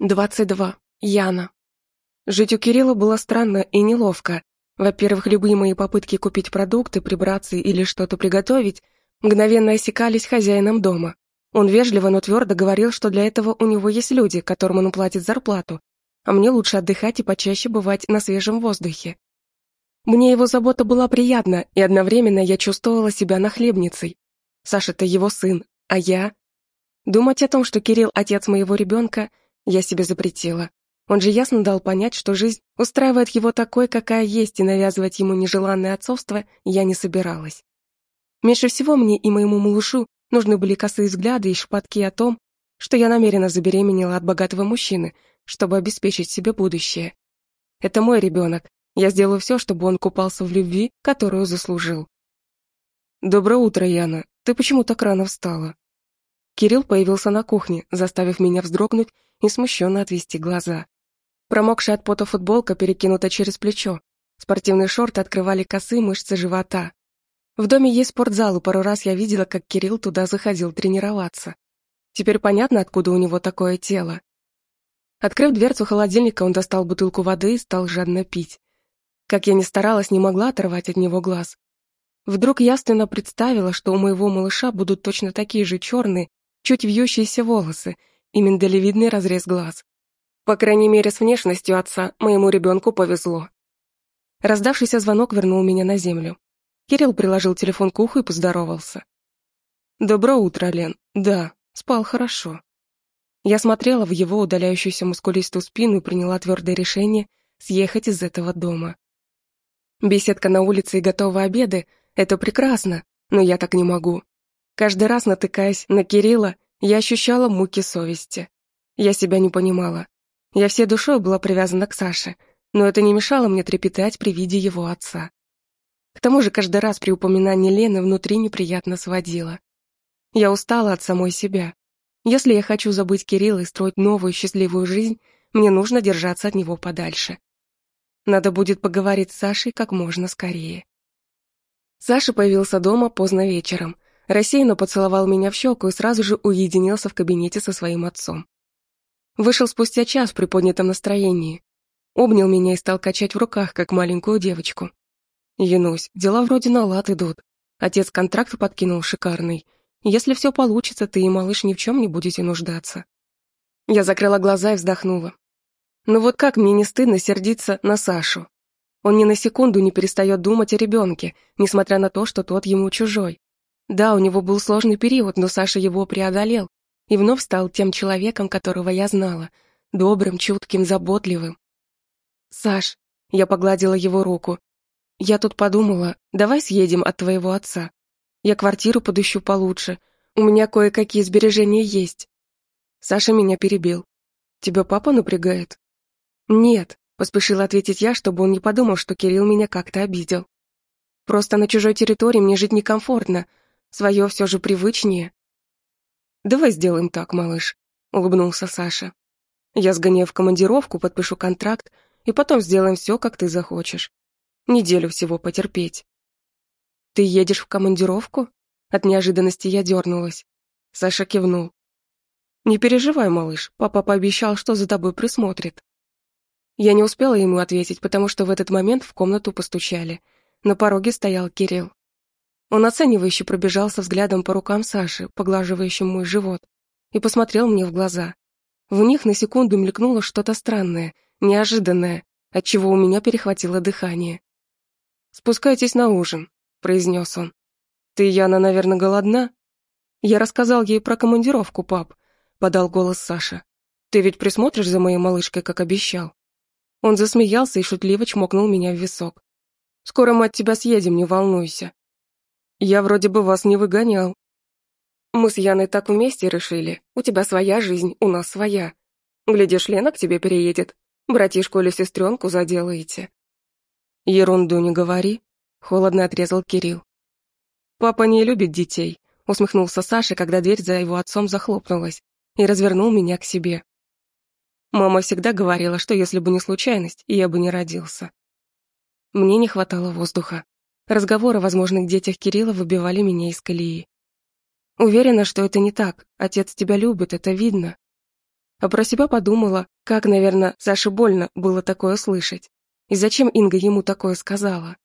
22. Яна. Жить у Кирилла было странно и неловко. Во-первых, любые мои попытки купить продукты, прибраться или что-то приготовить мгновенно осекались хозяином дома. Он вежливо, но твердо говорил, что для этого у него есть люди, которым он платит зарплату, а мне лучше отдыхать и почаще бывать на свежем воздухе. Мне его забота была приятна, и одновременно я чувствовала себя нахлебницей. Саша-то его сын, а я... Думать о том, что Кирилл отец моего ребенка, я себе запретила. Он же ясно дал понять, что жизнь устраивает его такой, какая есть, и навязывать ему нежеланное отцовство я не собиралась. Меньше всего мне и моему малышу нужны были косые взгляды и шпатки о том, что я намеренно забеременела от богатого мужчины, чтобы обеспечить себе будущее. Это мой ребенок. Я сделаю все, чтобы он купался в любви, которую заслужил. Доброе утро, Яна. Ты почему так рано встала? Кирилл появился на кухне, заставив меня вздрогнуть и смущенно отвести глаза. Промокшая от пота футболка перекинута через плечо. Спортивные шорты открывали косые мышцы живота. В доме есть спортзал, и пару раз я видела, как Кирилл туда заходил тренироваться. Теперь понятно, откуда у него такое тело. Открыв дверцу холодильника, он достал бутылку воды и стал жадно пить. Как я ни старалась, не могла оторвать от него глаз. Вдруг ясно представила, что у моего малыша будут точно такие же черные, чуть вьющиеся волосы и миндалевидный разрез глаз. По крайней мере, с внешностью отца моему ребенку повезло. Раздавшийся звонок вернул меня на землю. Кирилл приложил телефон к уху и поздоровался. «Доброе утро, Лен. Да, спал хорошо». Я смотрела в его удаляющуюся мускулистую спину и приняла твердое решение съехать из этого дома. Беседка на улице и готовые обеды — это прекрасно, но я так не могу. Каждый раз натыкаясь на Кирилла, я ощущала муки совести. Я себя не понимала. Я всей душой была привязана к Саше, но это не мешало мне трепетать при виде его отца. К тому же каждый раз при упоминании Лены внутри неприятно сводило. Я устала от самой себя. Если я хочу забыть Кирилла и строить новую счастливую жизнь, мне нужно держаться от него подальше. Надо будет поговорить с Сашей как можно скорее. Саша появился дома поздно вечером — Рассеянно поцеловал меня в щеку и сразу же уединился в кабинете со своим отцом. Вышел спустя час в приподнятом настроении. Обнял меня и стал качать в руках, как маленькую девочку. Янусь, дела вроде на лад идут. Отец контракт подкинул шикарный. Если все получится, ты и малыш ни в чем не будете нуждаться. Я закрыла глаза и вздохнула. Ну вот как мне не стыдно сердиться на Сашу? Он ни на секунду не перестает думать о ребенке, несмотря на то, что тот ему чужой. Да, у него был сложный период, но Саша его преодолел и вновь стал тем человеком, которого я знала, добрым, чутким, заботливым. «Саш», — я погладила его руку, — «я тут подумала, давай съедем от твоего отца. Я квартиру подыщу получше, у меня кое-какие сбережения есть». Саша меня перебил. «Тебя папа напрягает?» «Нет», — поспешила ответить я, чтобы он не подумал, что Кирилл меня как-то обидел. «Просто на чужой территории мне жить некомфортно, Свое все же привычнее. «Давай сделаем так, малыш», — улыбнулся Саша. «Я сгоняю в командировку, подпишу контракт, и потом сделаем все, как ты захочешь. Неделю всего потерпеть». «Ты едешь в командировку?» От неожиданности я дернулась. Саша кивнул. «Не переживай, малыш, папа пообещал, что за тобой присмотрит». Я не успела ему ответить, потому что в этот момент в комнату постучали. На пороге стоял Кирилл. Он оценивающе пробежался взглядом по рукам Саши, поглаживающим мой живот, и посмотрел мне в глаза. В них на секунду мелькнуло что-то странное, неожиданное, отчего у меня перехватило дыхание. «Спускайтесь на ужин», — произнес он. «Ты, Яна, наверное, голодна?» «Я рассказал ей про командировку, пап», — подал голос Саша. «Ты ведь присмотришь за моей малышкой, как обещал?» Он засмеялся и шутливо чмокнул меня в висок. «Скоро мы от тебя съедем, не волнуйся. Я вроде бы вас не выгонял. Мы с Яной так вместе решили. У тебя своя жизнь, у нас своя. Глядишь, Лена к тебе переедет. Братишку или сестренку заделаете. Ерунду не говори, холодно отрезал Кирилл. Папа не любит детей, усмехнулся Саша, когда дверь за его отцом захлопнулась, и развернул меня к себе. Мама всегда говорила, что если бы не случайность, я бы не родился. Мне не хватало воздуха. Разговоры о возможных детях Кирилла выбивали меня из колеи. Уверена, что это не так. Отец тебя любит, это видно. а про себя подумала, как, наверное, Саше больно было такое слышать. И зачем Инга ему такое сказала?